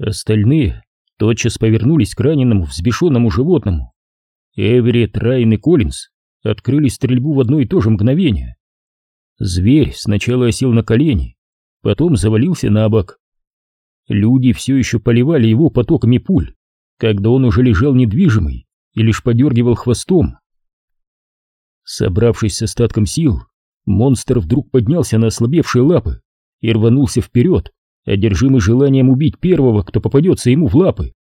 Остальные тотчас повернулись к раненому взбешенному животному. Эверетт, Райан и Коллинз открыли стрельбу в одно и то же мгновение. Зверь сначала осел на колени, потом завалился на бок. Люди все еще поливали его потоками пуль, когда он уже лежал недвижимый и лишь подергивал хвостом. Собравшись с остатком сил, монстр вдруг поднялся на ослабевшие лапы и рванулся вперед, одержимый желанием убить первого, кто попадется ему в лапы.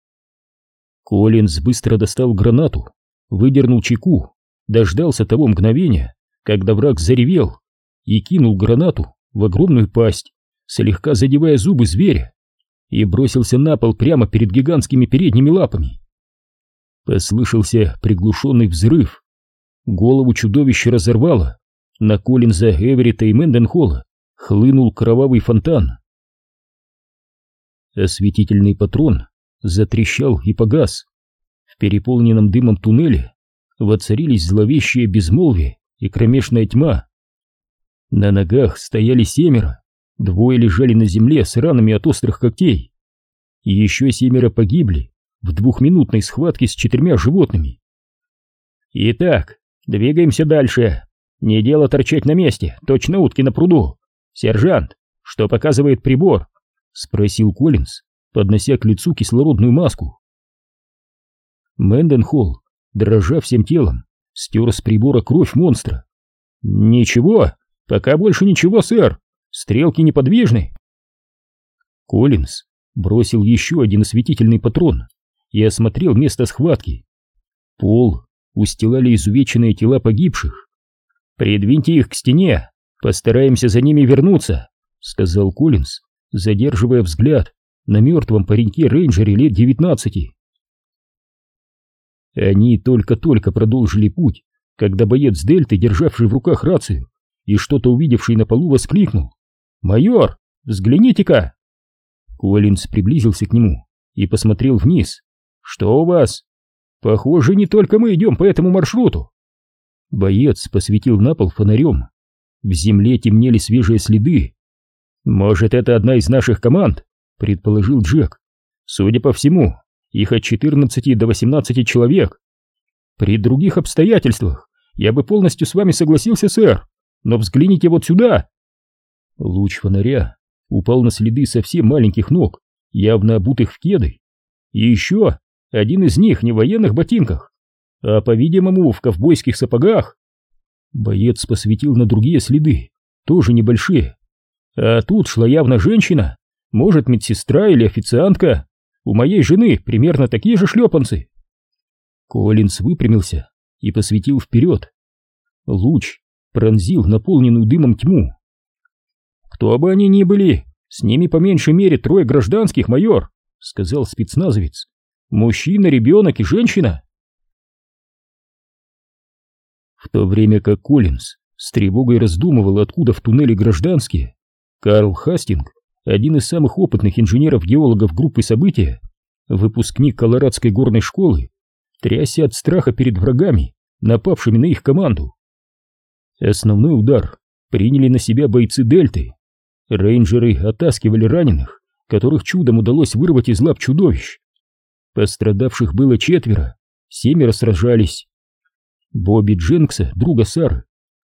Коллинз быстро достал гранату, выдернул чеку, дождался того мгновения, когда враг заревел, и кинул гранату в огромную пасть, слегка задевая зубы зверя, и бросился на пол прямо перед гигантскими передними лапами. Послышался приглушенный взрыв. Голову чудовища разорвало. На Коллинза, Эверетта и Мэнденхолла хлынул кровавый фонтан. Осветительный патрон затрещал и погас. В переполненном дымом туннеле воцарились зловещее безмолвие и кромешная тьма. На ногах стояли семеро, двое лежали на земле с ранами от острых когтей. И еще семеро погибли в двухминутной схватке с четырьмя животными. «Итак, двигаемся дальше. Не дело торчать на месте, точно утки на пруду. Сержант, что показывает прибор?» — спросил Коллинз, поднося к лицу кислородную маску. Мэнденхолл, дрожа всем телом, стер с прибора кровь монстра. «Ничего, пока больше ничего, сэр. Стрелки неподвижны». Коллинз бросил еще один осветительный патрон и осмотрел место схватки. Пол устилали изувеченные тела погибших. «Придвиньте их к стене, постараемся за ними вернуться», — сказал Коллинз, задерживая взгляд на мертвом пареньке-рейнджере лет девятнадцати. Они только-только продолжили путь, когда боец Дельты, державший в руках рацию и что-то увидевший на полу, воскликнул. «Майор, взгляните-ка!» Коллинз приблизился к нему и посмотрел вниз. «Что у вас?» «Похоже, не только мы идем по этому маршруту». Боец посветил на пол фонарем. В земле темнели свежие следы. «Может, это одна из наших команд?» — предположил Джек. «Судя по всему, их от 14 до 18 человек. При других обстоятельствах я бы полностью с вами согласился, сэр, но взгляните вот сюда!» Луч фонаря упал на следы совсем маленьких ног, явно обутых в кеды. И еще один из них не в военных ботинках, а, по-видимому, в ковбойских сапогах. Боец посветил на другие следы, тоже небольшие. А тут шла явно женщина, может, медсестра или официантка. У моей жены примерно такие же шлепанцы. Коллинз выпрямился и посветил вперед. Луч пронзил наполненную дымом тьму. Кто бы они ни были, с ними по меньшей мере трое гражданских, майор, сказал спецназовец. Мужчина, ребенок и женщина. В то время как Коллинз с тревогой раздумывал, откуда в туннеле гражданские, Карл Хастинг, один из самых опытных инженеров-геологов группы события, выпускник Колорадской горной школы, трясся от страха перед врагами, напавшими на их команду. Основной удар приняли на себя бойцы Дельты. Рейнджеры оттаскивали раненых, которых чудом удалось вырвать из лап чудовищ. Пострадавших было четверо, семеро сражались. Бобби Дженкса, друга Сары,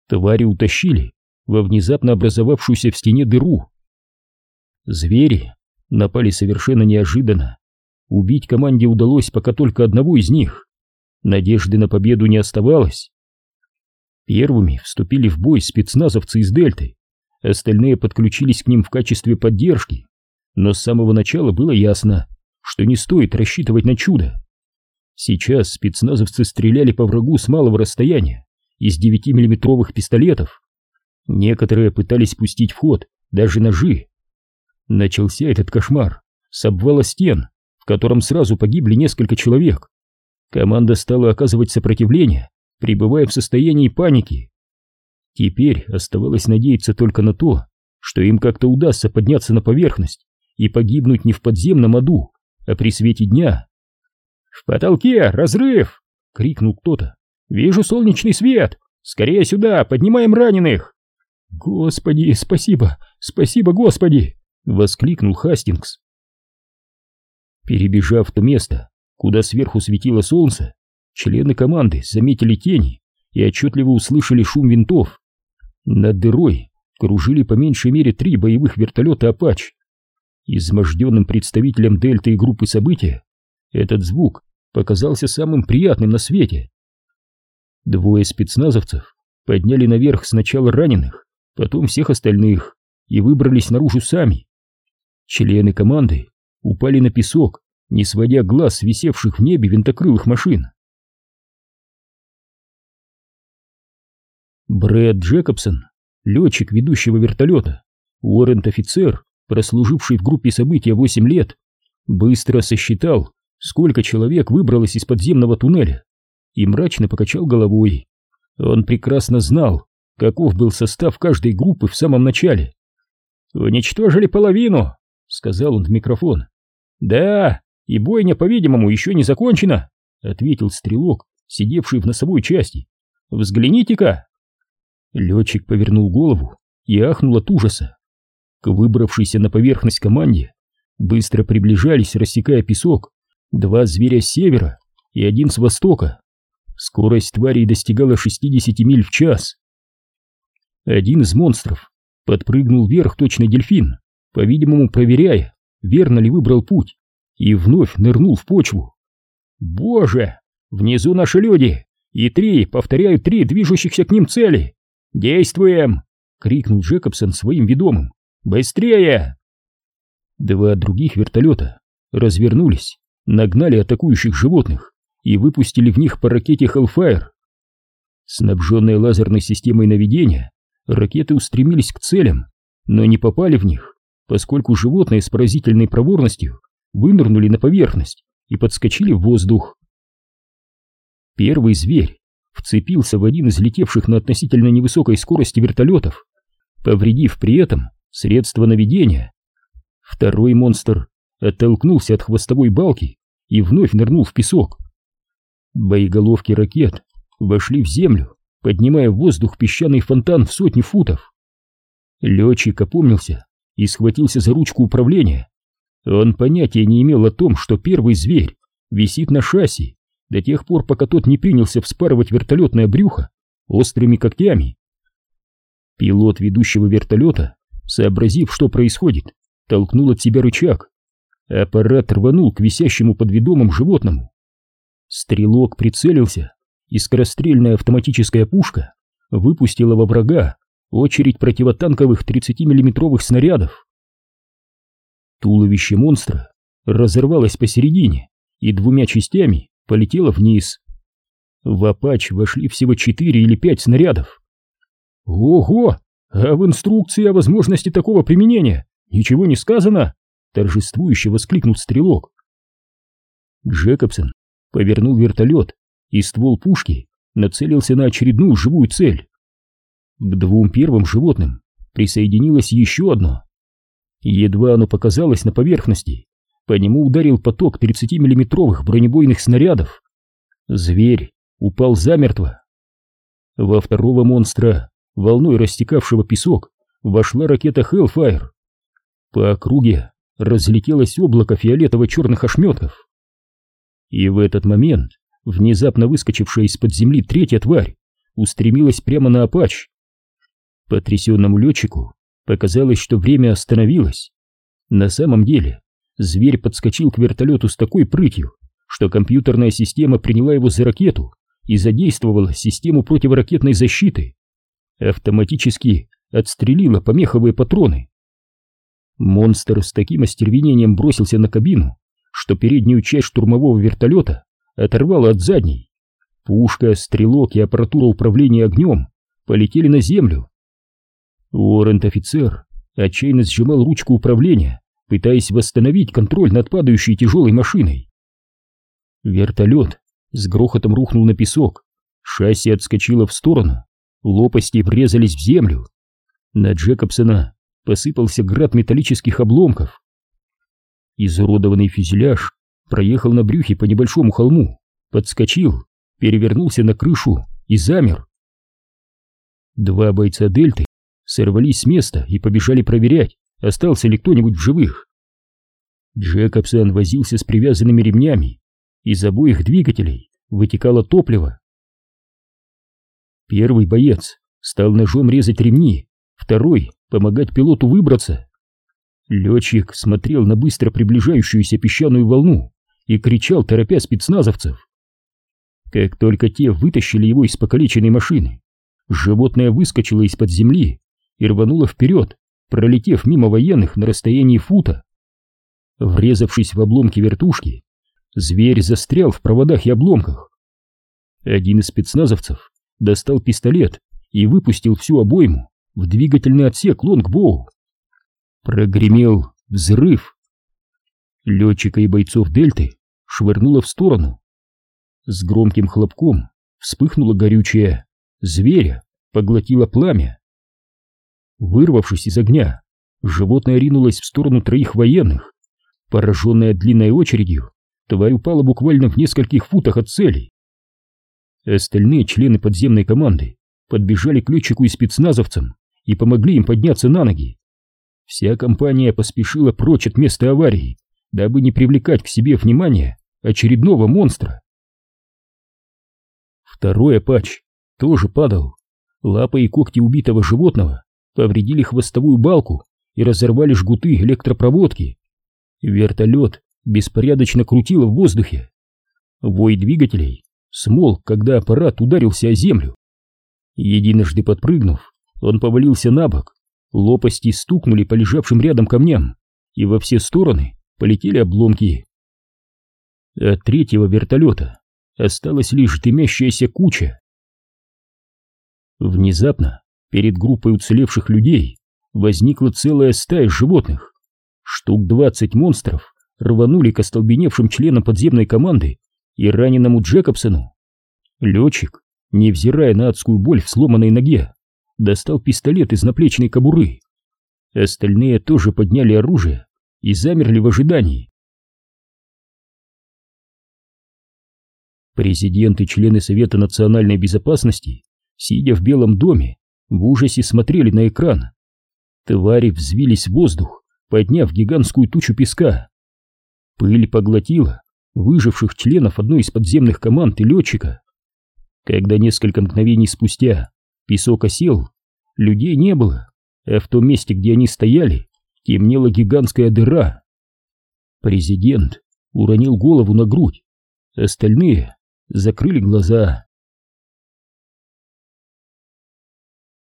твари утащили во внезапно образовавшуюся в стене дыру. Звери напали совершенно неожиданно. Убить команде удалось пока только одного из них. Надежды на победу не оставалось. Первыми вступили в бой спецназовцы из Дельты. Остальные подключились к ним в качестве поддержки, но с самого начала было ясно, что не стоит рассчитывать на чудо. Сейчас спецназовцы стреляли по врагу с малого расстояния из 9-миллиметровых пистолетов. Некоторые пытались пустить в ход даже ножи. Начался этот кошмар с обвала стен, в котором сразу погибли несколько человек. Команда стала оказывать сопротивление, пребывая в состоянии паники. Теперь оставалось надеяться только на то, что им как-то удастся подняться на поверхность и погибнуть не в подземном аду, а при свете дня. «В потолке разрыв!» — крикнул кто-то. «Вижу солнечный свет! Скорее сюда, поднимаем раненых!» «Господи, спасибо! Спасибо, Господи!» — воскликнул Хастингс. Перебежав то место, куда сверху светило солнце, члены команды заметили тени и отчетливо услышали шум винтов. Над дырой кружили по меньшей мере три боевых вертолета «Апач». Изможденным представителям Дельты и группы события этот звук показался самым приятным на свете. Двое спецназовцев подняли наверх сначала раненых, потом всех остальных и выбрались наружу сами. Члены команды упали на песок, не сводя глаз с висевших в небе винтокрылых машин. Брэд Джекобсон, летчик ведущего вертолета, Уоррент-офицер, прослуживший в группе события 8 лет, быстро сосчитал, сколько человек выбралось из подземного туннеля, и мрачно покачал головой. Он прекрасно знал, каков был состав каждой группы в самом начале. «Уничтожили половину», — сказал он в микрофон. «Да, и бойня, по-видимому, еще не закончена», — ответил стрелок, сидевший в носовой части. «Взгляните-ка!» Летчик повернул голову и ахнул от ужаса. К выбравшейся на поверхность команде быстро приближались, рассекая песок, два зверя с севера и один с востока. Скорость тварей достигала 60 миль в час. Один из монстров подпрыгнул вверх точно дельфин, по-видимому проверяя, верно ли выбрал путь, и вновь нырнул в почву. «Боже! Внизу наши люди! И три, повторяю, три движущихся к ним цели! Действуем!» — крикнул Джекобсон своим ведомым. «Быстрее!» Два других вертолета развернулись, нагнали атакующих животных и выпустили в них по ракете Hellfire. Снабженные лазерной системой наведения, ракеты устремились к целям, но не попали в них, поскольку животные с поразительной проворностью вынырнули на поверхность и подскочили в воздух. Первый зверь вцепился в один из летевших на относительно невысокой скорости вертолетов, повредив при этом средства наведения. Второй монстр оттолкнулся от хвостовой балки и вновь нырнул в песок. Боеголовки ракет вошли в землю, поднимая в воздух песчаный фонтан в сотни футов. Летчик опомнился и схватился за ручку управления. Он понятия не имел о том, что первый зверь висит на шасси до тех пор, пока тот не принялся вспарывать вертолетное брюхо острыми когтями. Пилот ведущего вертолета, сообразив, что происходит, толкнул от себя рычаг. Аппарат рванул к висящему под ведомым животному. Стрелок прицелился, и скорострельная автоматическая пушка выпустила во врага очередь противотанковых 30-миллиметровых снарядов. Туловище монстра разорвалось посередине и двумя частями полетело вниз. В Апач вошли всего четыре или пять снарядов. «Ого! А в инструкции о возможности такого применения ничего не сказано!» торжествующе воскликнул стрелок. Джекобсон повернул вертолет, и ствол пушки нацелился на очередную живую цель. К двум первым животным присоединилось еще одно. Едва оно показалось на поверхности, по нему ударил поток 30-миллиметровых бронебойных снарядов. Зверь упал замертво. Во второго монстра, волной растекавшего песок, вошла ракета Hellfire. По округе разлетелось облако фиолетово-черных ошметков. И в этот момент внезапно выскочившая из-под земли третья тварь устремилась прямо на Апач. Потрясенному летчику показалось, что время остановилось. На самом деле, зверь подскочил к вертолету с такой прытью, что компьютерная система приняла его за ракету и задействовала систему противоракетной защиты. Автоматически отстрелила помеховые патроны. Монстр с таким остервенением бросился на кабину, что переднюю часть штурмового вертолета оторвало от задней. Пушка, стрелок и аппаратура управления огнем полетели на землю. Уоррент-офицер отчаянно сжимал ручку управления, пытаясь восстановить контроль над падающей тяжелой машиной. Вертолет с грохотом рухнул на песок, шасси отскочило в сторону, лопасти врезались в землю. На Джекобсона посыпался град металлических обломков. Изуродованный фюзеляж проехал на брюхе по небольшому холму, подскочил, перевернулся на крышу и замер. Два бойца Дельты сорвались с места и побежали проверять, остался ли кто-нибудь в живых. Джекобсон возился с привязанными ремнями. Из обоих двигателей вытекало топливо. Первый боец стал ножом резать ремни, второй — помогать пилоту выбраться. Летчик смотрел на быстро приближающуюся песчаную волну и кричал, торопя спецназовцев. Как только те вытащили его из покалеченной машины, животное выскочило из-под земли и рвануло вперед, пролетев мимо военных на расстоянии фута. Врезавшись в обломки вертушки, зверь застрял в проводах и обломках. Один из спецназовцев достал пистолет и выпустил всю обойму в двигательный отсек лонгбоу. Прогремел взрыв. Летчика и бойцов Дельты швырнуло в сторону. С громким хлопком вспыхнуло горючее, зверя поглотило пламя. Вырвавшись из огня, животное ринулось в сторону троих военных. Пораженная длинной очередью, тварь упала буквально в нескольких футах от цели. Остальные члены подземной команды подбежали к летчику и спецназовцам и помогли им подняться на ноги. Вся компания поспешила прочь от места аварии, дабы не привлекать к себе внимание очередного монстра. Второй апач тоже падал. Лапы и когти убитого животного повредили хвостовую балку и разорвали жгуты электропроводки. Вертолет беспорядочно крутило в воздухе. Вой двигателей смолк, когда аппарат ударился о землю. Единожды подпрыгнув, он повалился на бок, лопасти стукнули по лежавшим рядом камням, и во все стороны полетели обломки. От третьего вертолета осталась лишь дымящаяся куча. Внезапно перед группой уцелевших людей возникла целая стая животных. Штук двадцать монстров рванули к остолбеневшим членам подземной команды и раненому Джекобсону. Летчик, невзирая на адскую боль в сломанной ноге, достал пистолет из наплечной кобуры. Остальные тоже подняли оружие и замерли в ожидании. Президент и члены Совета национальной безопасности, сидя в Белом доме, в ужасе смотрели на экран. Твари взвились в воздух, подняв гигантскую тучу песка. Пыль поглотила выживших членов одной из подземных команд и летчика. Когда несколько мгновений спустя песок осел, людей не было, а в том месте, где они стояли, темнела гигантская дыра. Президент уронил голову на грудь, остальные закрыли глаза.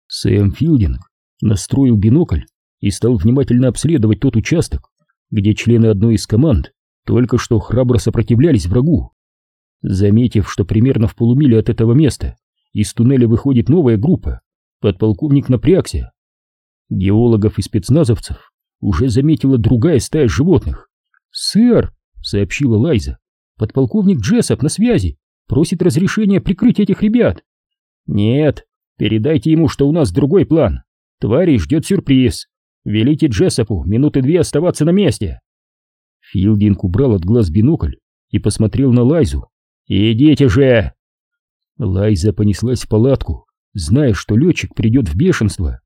Сэм Филдинг настроил бинокль и стал внимательно обследовать тот участок, где члены одной из команд только что храбро сопротивлялись врагу. Заметив, что примерно в полумиле от этого места из туннеля выходит новая группа, подполковник напрягся. Геологов и спецназовцев уже заметила другая стая животных. «Сэр!» — сообщила Лайза. «Подполковник Джессоп на связи, просит разрешения прикрыть этих ребят». «Нет, передайте ему, что у нас другой план. Твари ждет сюрприз. Велите Джессопу минуты две оставаться на месте». Филдинг убрал от глаз бинокль и посмотрел на Лайзу. «Идите же!» Лайза понеслась в палатку, зная, что летчик придет в бешенство.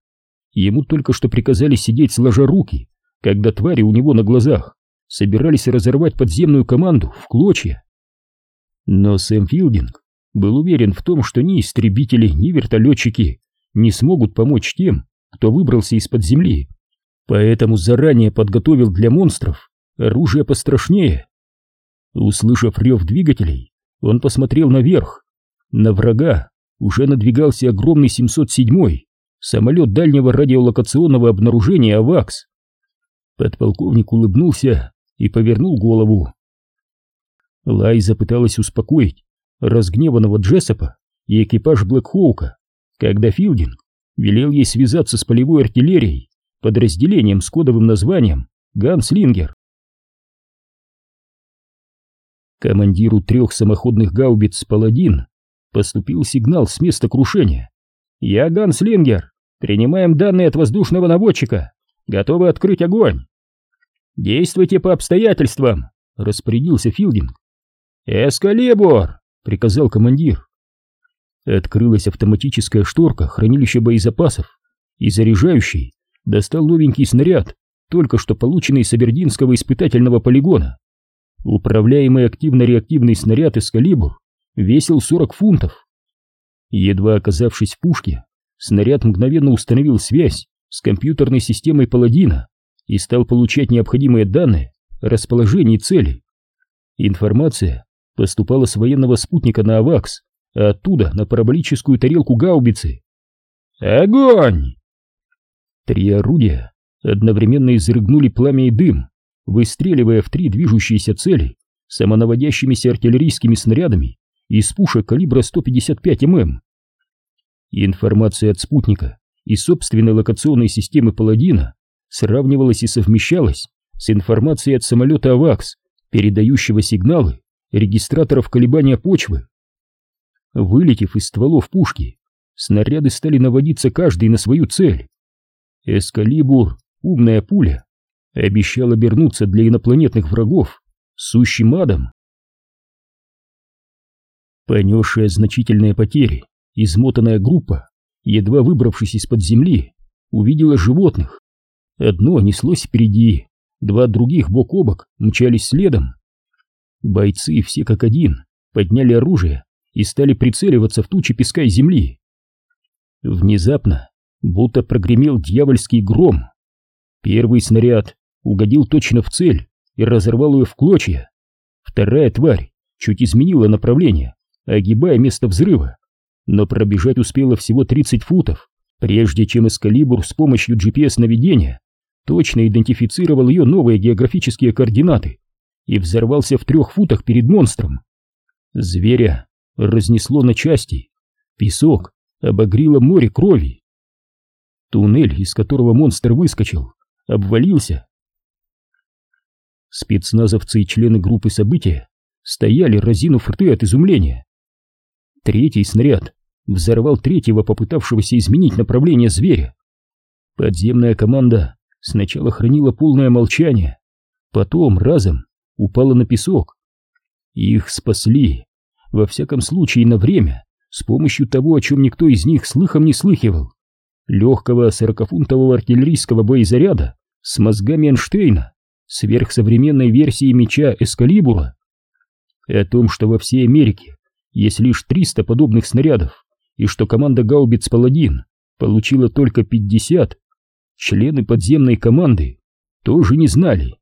Ему только что приказали сидеть сложа руки, когда твари у него на глазах собирались разорвать подземную команду в клочья. Но Сэм Филдинг был уверен в том, что ни истребители, ни вертолетчики не смогут помочь тем, кто выбрался из-под земли, поэтому заранее подготовил для монстров оружие пострашнее. Услышав рев двигателей, он посмотрел наверх. На врага уже надвигался огромный 707-й, самолет дальнего радиолокационного обнаружения «Авакс». Подполковник улыбнулся и повернул голову. Лайза пыталась успокоить разгневанного Джессопа и экипаж Блэкхоука, когда Филдинг велел ей связаться с полевой артиллерией, подразделением с кодовым названием «Ганслингер». Командиру трех самоходных гаубиц «Паладин» поступил сигнал с места крушения. «Я Ганслингер. Принимаем данные от воздушного наводчика. Готовы открыть огонь». «Действуйте по обстоятельствам», — распорядился Филдинг. «Эскалибур!» — приказал командир. Открылась автоматическая шторка хранилища боезапасов, и заряжающий достал новенький снаряд только что полученный с Абердинского испытательного полигона. Управляемый активно-реактивный снаряд «Эскалибур» весил 40 фунтов. Едва оказавшись в пушке, снаряд мгновенно установил связь с компьютерной системой «Паладина» и стал получать необходимые данные о расположении цели. Информация поступала с военного спутника на АВАКС, а оттуда на параболическую тарелку гаубицы. «Огонь!» Три орудия одновременно изрыгнули пламя и дым, выстреливая в три движущиеся цели самонаводящимися артиллерийскими снарядами из пушек калибра 155 мм. Информация от спутника и собственной локационной системы «Паладина» сравнивалась и совмещалась с информацией от самолета «Авакс», передающего сигналы регистраторов колебания почвы. Вылетев из стволов пушки, снаряды стали наводиться каждый на свою цель. Эскалибур, умная пуля, обещал обернуться для инопланетных врагов сущим адом. Понесшая значительные потери, измотанная группа, едва выбравшись из-под земли, увидела животных. Одно неслось впереди, два других бок о бок мчались следом. Бойцы все как один подняли оружие и стали прицеливаться в тучи песка и земли. Внезапно будто прогремел дьявольский гром. Первый снаряд угодил точно в цель и разорвал ее в клочья. Вторая тварь чуть изменила направление, огибая место взрыва, но пробежать успела всего 30 футов, прежде чем Эскалибур с помощью GPS-наведения точно идентифицировал ее новые географические координаты и взорвался в трех футах перед монстром. Зверя разнесло на части, песок обогрило море крови. Туннель, из которого монстр выскочил, обвалился. Спецназовцы и члены группы события стояли, разинув рты от изумления. Третий снаряд взорвал третьего, попытавшегося изменить направление зверя. Подземная команда сначала хранила полное молчание, потом разом упала на песок. Их спасли, во всяком случае на время, с помощью того, о чем никто из них слыхом не слыхивал. Легкого сорокафунтового артиллерийского боезаряда с мозгами Эйнштейна, сверхсовременной версии меча Эскалибура. О том, что во всей Америке есть лишь 300 подобных снарядов, и что команда гаубиц «Паладин» получила только 50, члены подземной команды тоже не знали.